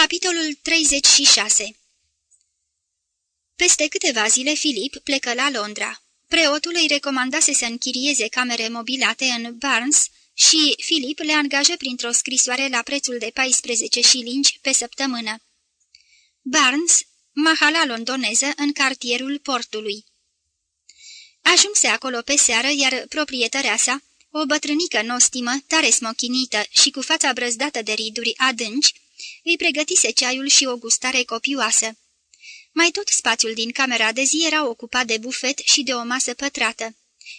Capitolul 36 Peste câteva zile, Filip plecă la Londra. Preotul îi recomandase să închirieze camere mobilate în Barnes și Filip le angajă printr-o scrisoare la prețul de 14 șilingi pe săptămână. Barnes, mahala londoneză în cartierul portului. Ajunse acolo pe seară, iar proprietarea sa, o bătrânică nostimă, tare smochinită și cu fața brăzdată de riduri adânci, îi pregătise ceaiul și o gustare copioasă. Mai tot spațiul din camera de zi era ocupat de bufet și de o masă pătrată.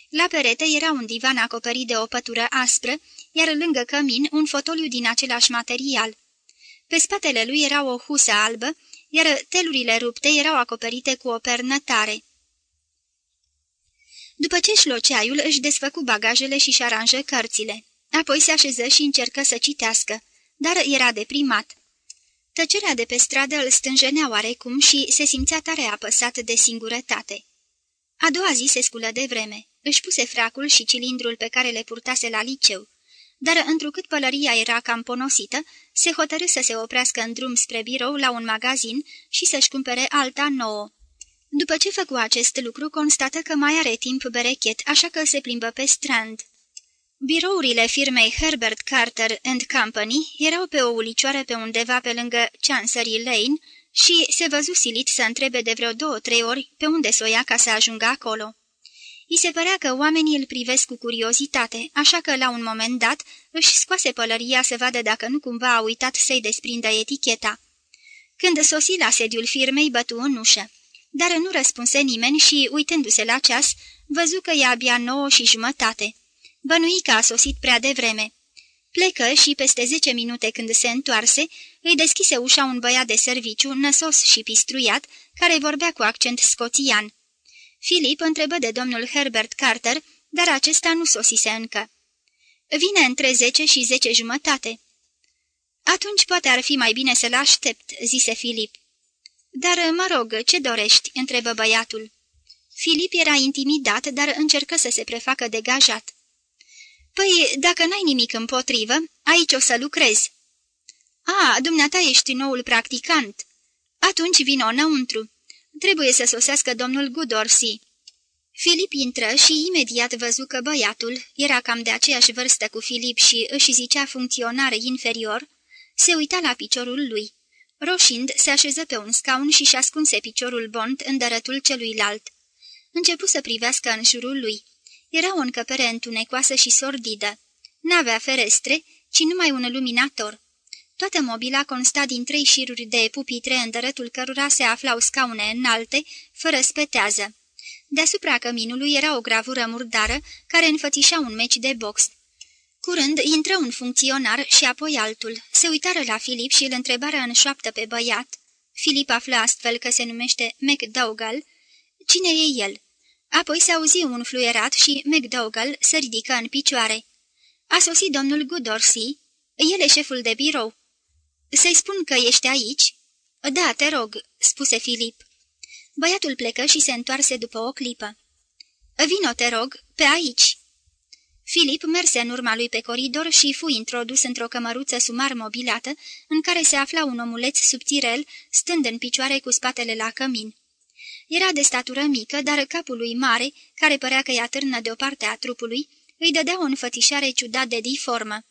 La perete era un divan acoperit de o pătură aspră, iar lângă cămin un fotoliu din același material. Pe spatele lui era o husă albă, iar telurile rupte erau acoperite cu o pernă tare. După ce își ceaiul, își desfăcu bagajele și-și aranjă cărțile. Apoi se așeză și încercă să citească, dar era deprimat. Tăcerea de pe stradă îl stânjenea oarecum și se simțea tare apăsat de singurătate. A doua zi se sculă de vreme. Își puse fracul și cilindrul pe care le purtase la liceu, dar întrucât pălăria era cam ponosită, se hotărâ să se oprească în drum spre birou la un magazin și să-și cumpere alta nouă. După ce făcu acest lucru, constată că mai are timp berechet, așa că se plimbă pe strand. Birourile firmei Herbert Carter and Company erau pe o ulicioară pe undeva pe lângă Chancery Lane și se văzu silit să întrebe de vreo două-trei ori pe unde s-o ia ca să ajungă acolo. I se părea că oamenii îl privesc cu curiozitate, așa că la un moment dat își scoase pălăria să vadă dacă nu cumva a uitat să-i desprindă eticheta. Când sosi la sediul firmei, bătu în ușă. Dar nu răspunse nimeni și, uitându-se la ceas, văzu că e abia nouă și jumătate. Bănui că a sosit prea devreme. Plecă și peste zece minute când se întoarse, îi deschise ușa un băiat de serviciu, năsos și pistruiat, care vorbea cu accent scoțian. Filip întrebă de domnul Herbert Carter, dar acesta nu sosise încă. Vine între zece și zece jumătate." Atunci poate ar fi mai bine să-l aștept," zise Filip. Dar, mă rog, ce dorești?" întrebă băiatul. Filip era intimidat, dar încercă să se prefacă degajat. Păi, dacă n-ai nimic împotrivă, aici o să lucrezi." A, dumneata ești noul practicant." Atunci vino înăuntru. Trebuie să sosească domnul Gudorsi." Filip intră și imediat văzu că băiatul era cam de aceeași vârstă cu Filip și își zicea funcționar inferior, se uita la piciorul lui. Roșind, se așeză pe un scaun și-și ascunse piciorul bond în dărătul celuilalt. Începu să privească în jurul lui. Era o încăpere întunecoasă și sordidă. N-avea ferestre, ci numai un luminator. Toată mobila consta din trei șiruri de pupitre în dărătul cărora se aflau scaune înalte, fără spetează. Deasupra căminului era o gravură murdară care înfățișa un meci de box. Curând intră un funcționar și apoi altul. Se uitară la Filip și îl întrebară în șoaptă pe băiat. Filip află astfel că se numește McDougall. Cine e el? Apoi se auzi un fluierat și McDougall se ridică în picioare. A sosit domnul Goodorsi. El e șeful de birou. Să-i spun că ești aici?" Da, te rog," spuse Filip. Băiatul plecă și se întoarse după o clipă. Vino, te rog, pe aici." Filip merse în urma lui pe coridor și fu introdus într-o cămăruță sumar mobilată, în care se afla un omuleț subțirel, stând în picioare cu spatele la cămin. Era de statură mică, dar capul lui mare, care părea că i-a târnă de o parte a trupului, îi dădea o înfățișare ciudat de diformă.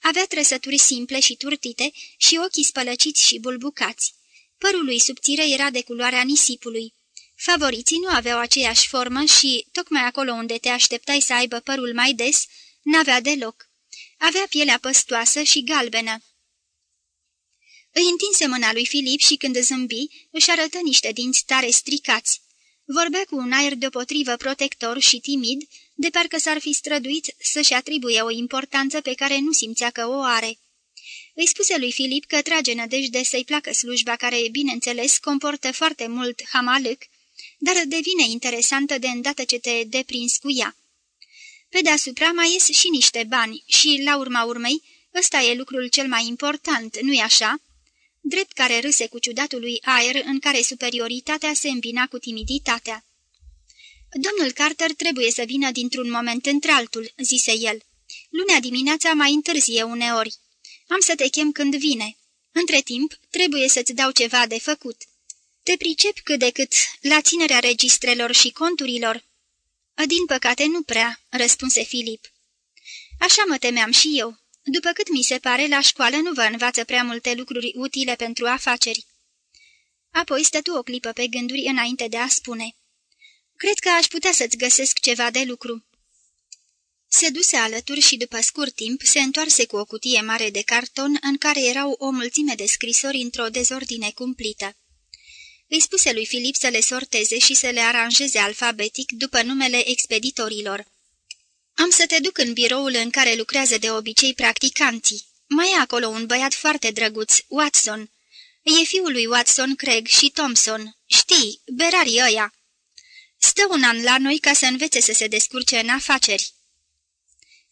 Avea trăsături simple și turtite și ochii spălăciți și bulbucați. Părul lui subțire era de culoarea nisipului. Favoriții nu aveau aceeași formă și, tocmai acolo unde te așteptai să aibă părul mai des, n-avea deloc. Avea pielea păstoasă și galbenă. Îi întinse mâna lui Filip și când zâmbi, își arătă niște dinți tare stricați. Vorbea cu un aer deopotrivă protector și timid, de parcă s-ar fi străduit să-și atribuie o importanță pe care nu simțea că o are. Îi spuse lui Filip că trage nădejde să-i placă slujba care, bineînțeles, comportă foarte mult hamalâc, dar devine interesantă de îndată ce te deprins cu ea. Pe deasupra mai ies și niște bani și, la urma urmei, ăsta e lucrul cel mai important, nu-i așa?" Drept care râse cu ciudatul lui aer în care superioritatea se îmbina cu timiditatea. Domnul Carter trebuie să vină dintr-un moment într-altul," zise el. Lunea dimineața mai întârzie uneori. Am să te chem când vine." Între timp, trebuie să-ți dau ceva de făcut. Te pricep cât de cât la ținerea registrelor și conturilor?" Din păcate nu prea," răspunse Filip. Așa mă temeam și eu. După cât mi se pare, la școală nu vă învață prea multe lucruri utile pentru afaceri." Apoi stătu o clipă pe gânduri înainte de a spune. Cred că aș putea să-ți găsesc ceva de lucru." Se duse alături și după scurt timp se întoarse cu o cutie mare de carton în care erau o mulțime de scrisori într-o dezordine cumplită. Îi spuse lui Filip să le sorteze și să le aranjeze alfabetic după numele expeditorilor. Am să te duc în biroul în care lucrează de obicei practicanții. Mai e acolo un băiat foarte drăguț, Watson. E fiul lui Watson, Craig și Thompson. Știi, berarii ăia. Stă un an la noi ca să învețe să se descurce în afaceri.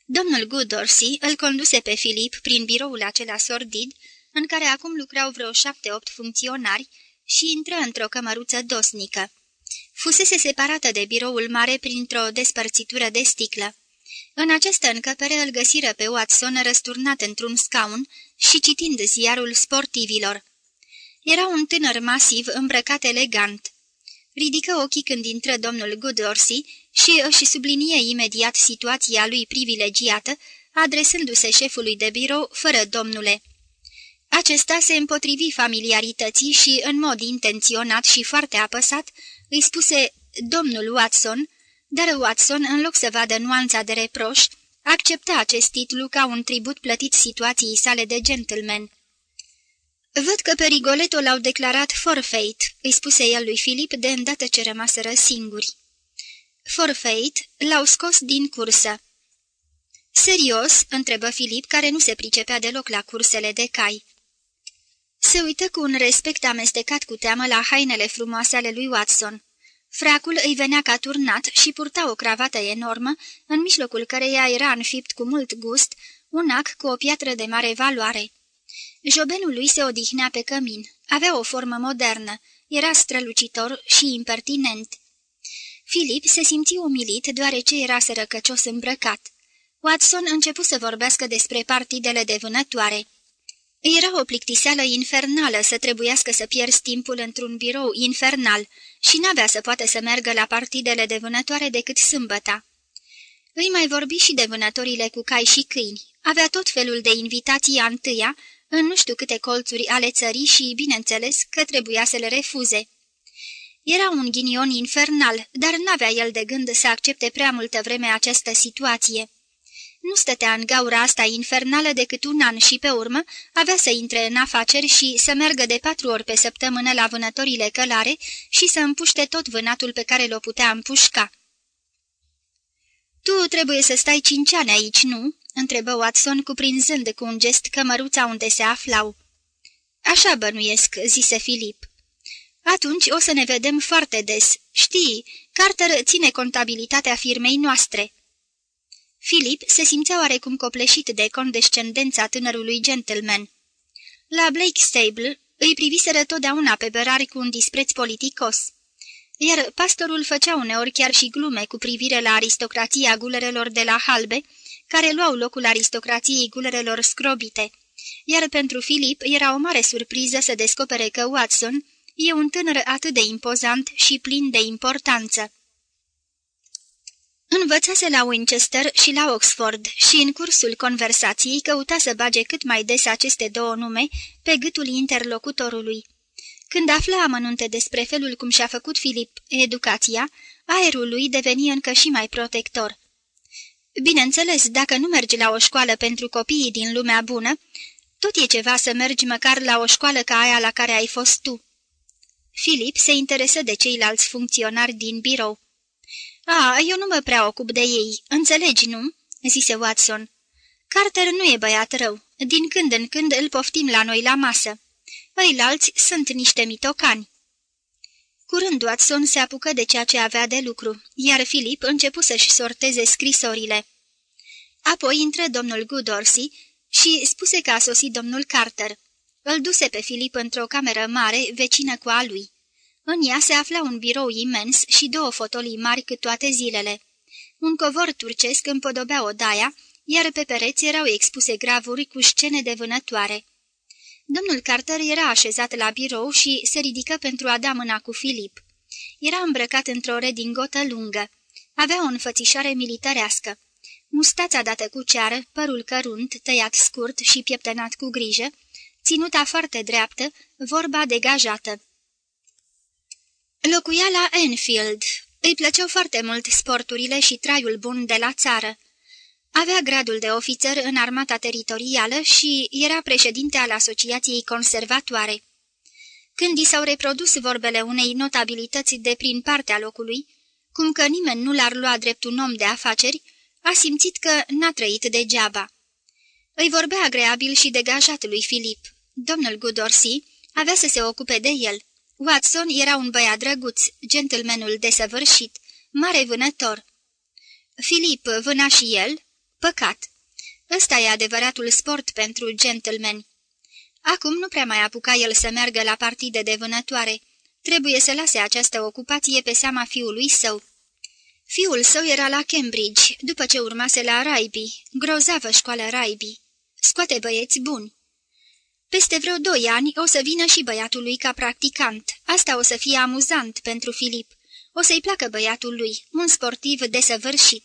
Domnul Goodorsey îl conduse pe Filip prin biroul acela sordid, în care acum lucrau vreo șapte-opt funcționari, și intră într-o cămăruță dosnică. Fusese separată de biroul mare printr-o despărțitură de sticlă. În această încăpere îl găsiră pe Watson răsturnat într-un scaun și citind ziarul sportivilor. Era un tânăr masiv, îmbrăcat elegant. Ridică ochii când intră domnul Goodorsi și își sublinie imediat situația lui privilegiată, adresându-se șefului de birou fără domnule. Acesta se împotrivi familiarității și, în mod intenționat și foarte apăsat, îi spuse domnul Watson, dar Watson, în loc să vadă nuanța de reproș, accepta acest titlu ca un tribut plătit situației sale de gentleman. Văd că pe Rigoletto l-au declarat forfeit," îi spuse el lui Filip de îndată ce rămaseră singuri. Forfeit l-au scos din cursă. Serios?" întrebă Filip, care nu se pricepea deloc la cursele de cai. Se uită cu un respect amestecat cu teamă la hainele frumoase ale lui Watson. Fracul îi venea ca turnat și purta o cravată enormă, în mijlocul căreia era înfipt cu mult gust un ac cu o piatră de mare valoare. Jobenul lui se odihnea pe cămin. Avea o formă modernă, era strălucitor și impertinent. Filip se simți umilit deoarece era sărăcăcios îmbrăcat. Watson început să vorbească despre partidele de vânătoare. Era o plictiseală infernală să trebuiască să pierzi timpul într-un birou infernal și n-avea să poată să meargă la partidele de vânătoare decât sâmbăta. Îi mai vorbi și de vânătorile cu cai și câini. Avea tot felul de invitații a întâia, în nu știu câte colțuri ale țării și, bineînțeles, că trebuia să le refuze. Era un ghinion infernal, dar n-avea el de gând să accepte prea multă vreme această situație. Nu stătea în gaura asta infernală decât un an și pe urmă avea să intre în afaceri și să meargă de patru ori pe săptămână la vânătorile călare și să împuște tot vânatul pe care l-o putea împușca. Tu trebuie să stai cinci ani aici, nu?" întrebă Watson cuprinzând cu un gest cămăruța unde se aflau. Așa bănuiesc," zise Filip. Atunci o să ne vedem foarte des. Știi, Carter ține contabilitatea firmei noastre." Filip se simțea oarecum copleșit de condescendența tânărului gentleman. La Blake Stable îi priviseră totdeauna pe bărari cu un dispreț politicos, iar pastorul făcea uneori chiar și glume cu privire la aristocrația gulerelor de la Halbe, care luau locul aristocrației gulerelor scrobite, iar pentru Filip era o mare surpriză să descopere că Watson e un tânăr atât de impozant și plin de importanță. Învățase la Winchester și la Oxford și în cursul conversației căuta să bage cât mai des aceste două nume pe gâtul interlocutorului. Când afla amănunte despre felul cum și-a făcut Filip educația, aerul lui deveni încă și mai protector. Bineînțeles, dacă nu mergi la o școală pentru copiii din lumea bună, tot e ceva să mergi măcar la o școală ca aia la care ai fost tu. Filip se interesă de ceilalți funcționari din birou. A, eu nu mă prea ocup de ei, înțelegi, nu?" zise Watson. Carter nu e băiat rău. Din când în când îl poftim la noi la masă. Ăilalți sunt niște mitocani." Curând Watson se apucă de ceea ce avea de lucru, iar Filip începu să-și sorteze scrisorile. Apoi intră domnul Goodorsi și spuse că a sosit domnul Carter. Îl duse pe Filip într-o cameră mare, vecină cu a lui. În ea se afla un birou imens și două fotolii mari cât toate zilele. Un covor turcesc împodobea odaia, iar pe pereți erau expuse gravuri cu scene de vânătoare. Domnul Carter era așezat la birou și se ridică pentru a da mâna cu Filip. Era îmbrăcat într-o redingotă lungă. Avea o înfățișare militarească. Mustața dată cu ceară, părul cărunt, tăiat scurt și pieptănat cu grijă, ținuta foarte dreaptă, vorba degajată. Locuia la Enfield. Îi plăceau foarte mult sporturile și traiul bun de la țară. Avea gradul de ofițer în armata teritorială și era președinte al Asociației Conservatoare. Când i s-au reprodus vorbele unei notabilități de prin partea locului, cum că nimeni nu l-ar lua drept un om de afaceri, a simțit că n-a trăit degeaba. Îi vorbea agreabil și degajat lui Filip. Domnul Gudorsi avea să se ocupe de el. Watson era un băiat drăguț, gentlemanul desăvârșit, mare vânător. Filip vâna și el? Păcat. Ăsta e adevăratul sport pentru gentleman. Acum nu prea mai apuca el să meargă la partide de vânătoare. Trebuie să lase această ocupație pe seama fiului său. Fiul său era la Cambridge, după ce urmase la Raiby, grozavă școală Raiby. Scoate băieți buni. Peste vreo doi ani o să vină și băiatul lui ca practicant. Asta o să fie amuzant pentru Filip. O să-i placă băiatul lui, un sportiv desăvârșit.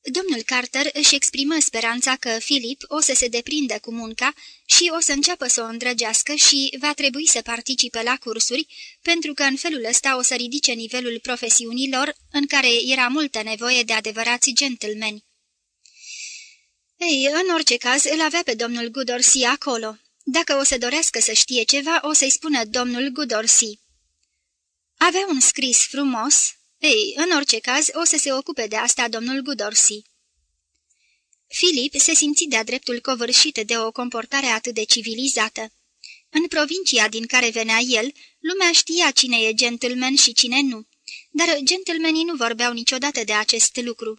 Domnul Carter își exprimă speranța că Philip o să se deprindă cu munca și o să înceapă să o îndrăgească și va trebui să participe la cursuri, pentru că în felul ăsta o să ridice nivelul profesiunilor în care era multă nevoie de adevărați gentlemen. Ei, în orice caz, îl avea pe domnul Gudorsi acolo. Dacă o să dorească să știe ceva, o să-i spună domnul Gudorsi. Avea un scris frumos, ei, în orice caz, o să se ocupe de asta domnul Gudorsi. Filip se simți de-a dreptul covârșit de o comportare atât de civilizată. În provincia din care venea el, lumea știa cine e gentleman și cine nu, dar gentlemarii nu vorbeau niciodată de acest lucru.